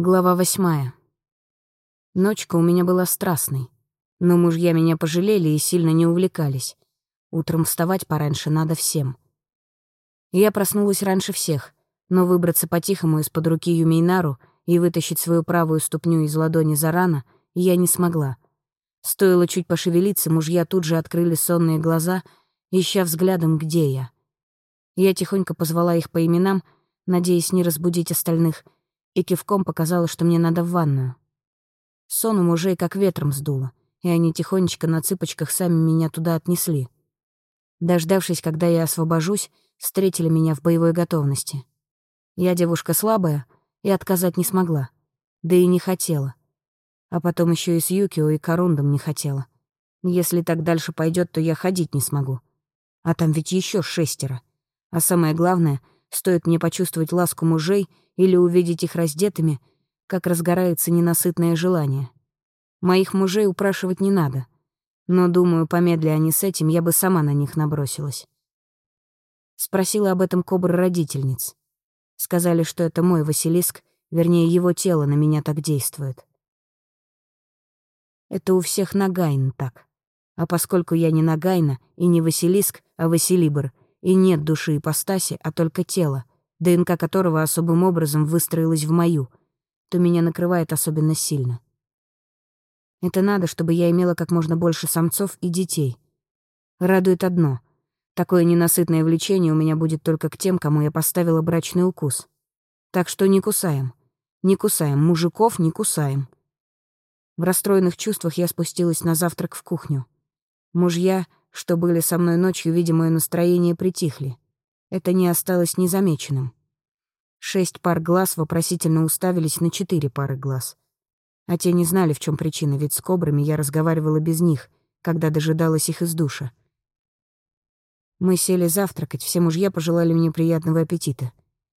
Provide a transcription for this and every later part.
Глава восьмая. Ночка у меня была страстной, но мужья меня пожалели и сильно не увлекались. Утром вставать пораньше надо всем. Я проснулась раньше всех, но выбраться по-тихому из-под руки Юмейнару и вытащить свою правую ступню из ладони Зарана я не смогла. Стоило чуть пошевелиться, мужья тут же открыли сонные глаза, ища взглядом, где я. Я тихонько позвала их по именам, надеясь не разбудить остальных — и кивком показала, что мне надо в ванную. Сон у мужей как ветром сдуло, и они тихонечко на цыпочках сами меня туда отнесли. Дождавшись, когда я освобожусь, встретили меня в боевой готовности. Я девушка слабая и отказать не смогла, да и не хотела. А потом еще и с Юкио и Корундом не хотела. Если так дальше пойдет, то я ходить не смогу. А там ведь еще шестеро. А самое главное, стоит мне почувствовать ласку мужей — или увидеть их раздетыми, как разгорается ненасытное желание. Моих мужей упрашивать не надо, но, думаю, помедля они с этим, я бы сама на них набросилась. Спросила об этом кобра родительниц. Сказали, что это мой Василиск, вернее, его тело на меня так действует. Это у всех Нагайн так. А поскольку я не Нагайна и не Василиск, а Василибр, и нет души ипостаси, а только тело, ДНК которого особым образом выстроилась в мою, то меня накрывает особенно сильно. Это надо, чтобы я имела как можно больше самцов и детей. Радует одно. Такое ненасытное влечение у меня будет только к тем, кому я поставила брачный укус. Так что не кусаем. Не кусаем. Мужиков не кусаем. В расстроенных чувствах я спустилась на завтрак в кухню. Мужья, что были со мной ночью, видя мое настроение, притихли это не осталось незамеченным. Шесть пар глаз вопросительно уставились на четыре пары глаз. А те не знали, в чем причина, ведь с кобрами я разговаривала без них, когда дожидалась их из душа. Мы сели завтракать, все мужья пожелали мне приятного аппетита.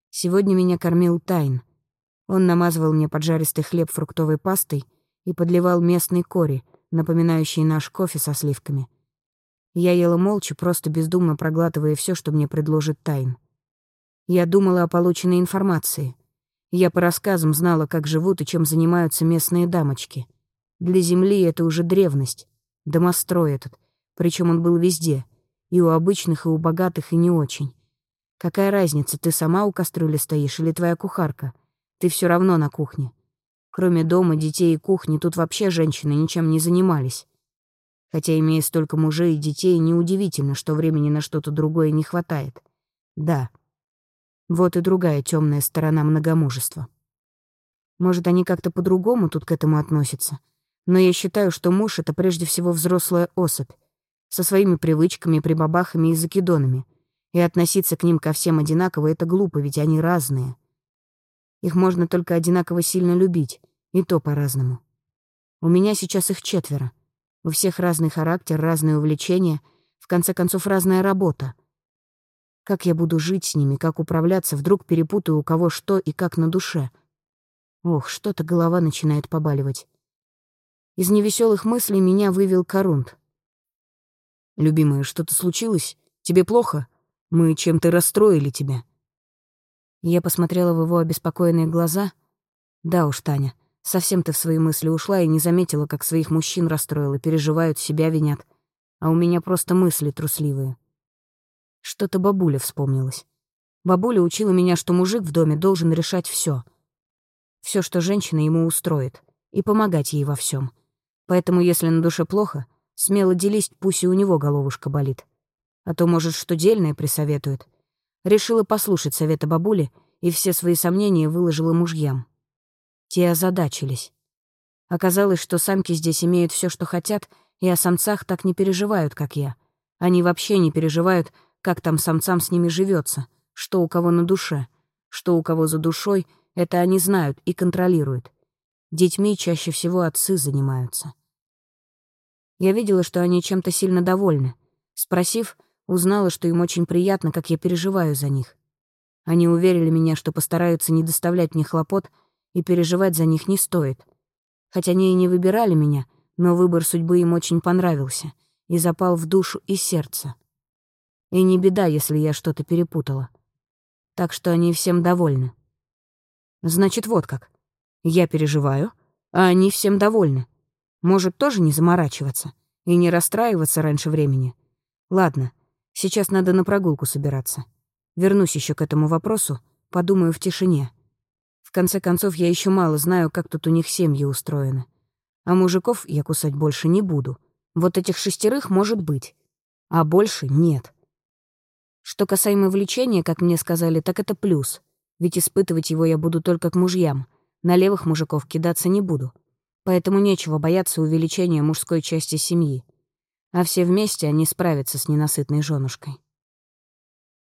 Сегодня меня кормил Тайн. Он намазывал мне поджаристый хлеб фруктовой пастой и подливал местный кори, напоминающий наш кофе со сливками — я ела молча, просто бездумно проглатывая все, что мне предложит Тайн. Я думала о полученной информации. Я по рассказам знала, как живут и чем занимаются местные дамочки. Для Земли это уже древность. Домострой этот. Причем он был везде. И у обычных, и у богатых, и не очень. Какая разница, ты сама у кастрюли стоишь или твоя кухарка? Ты все равно на кухне. Кроме дома, детей и кухни, тут вообще женщины ничем не занимались. Хотя, имея столько мужей и детей, неудивительно, что времени на что-то другое не хватает. Да. Вот и другая темная сторона многомужества. Может, они как-то по-другому тут к этому относятся. Но я считаю, что муж — это прежде всего взрослая особь, со своими привычками, прибабахами и закидонами. И относиться к ним ко всем одинаково — это глупо, ведь они разные. Их можно только одинаково сильно любить, и то по-разному. У меня сейчас их четверо — у всех разный характер, разные увлечения, в конце концов, разная работа. Как я буду жить с ними, как управляться, вдруг перепутаю у кого что и как на душе. Ох, что-то голова начинает побаливать. Из невеселых мыслей меня вывел Корунд. «Любимая, что-то случилось? Тебе плохо? Мы чем-то расстроили тебя?» Я посмотрела в его обеспокоенные глаза. «Да уж, Таня, Совсем ты в свои мысли ушла и не заметила, как своих мужчин расстроила, переживают, себя винят. А у меня просто мысли трусливые. Что-то бабуля вспомнилась. Бабуля учила меня, что мужик в доме должен решать все, все, что женщина ему устроит, и помогать ей во всем. Поэтому, если на душе плохо, смело делись, пусть и у него головушка болит. А то, может, что дельное присоветует. Решила послушать совета бабули и все свои сомнения выложила мужьям. Те озадачились. Оказалось, что самки здесь имеют все, что хотят, и о самцах так не переживают, как я. Они вообще не переживают, как там самцам с ними живется, что у кого на душе, что у кого за душой, это они знают и контролируют. Детьми чаще всего отцы занимаются. Я видела, что они чем-то сильно довольны. Спросив, узнала, что им очень приятно, как я переживаю за них. Они уверили меня, что постараются не доставлять мне хлопот и переживать за них не стоит. Хотя они и не выбирали меня, но выбор судьбы им очень понравился и запал в душу и сердце. И не беда, если я что-то перепутала. Так что они всем довольны. Значит, вот как. Я переживаю, а они всем довольны. Может, тоже не заморачиваться и не расстраиваться раньше времени. Ладно, сейчас надо на прогулку собираться. Вернусь еще к этому вопросу, подумаю в тишине. Конце концов, я еще мало знаю, как тут у них семьи устроены. А мужиков я кусать больше не буду. Вот этих шестерых может быть, а больше нет. Что касаемо влечения, как мне сказали, так это плюс. Ведь испытывать его я буду только к мужьям. На левых мужиков кидаться не буду. Поэтому нечего бояться увеличения мужской части семьи. А все вместе они справятся с ненасытной женушкой.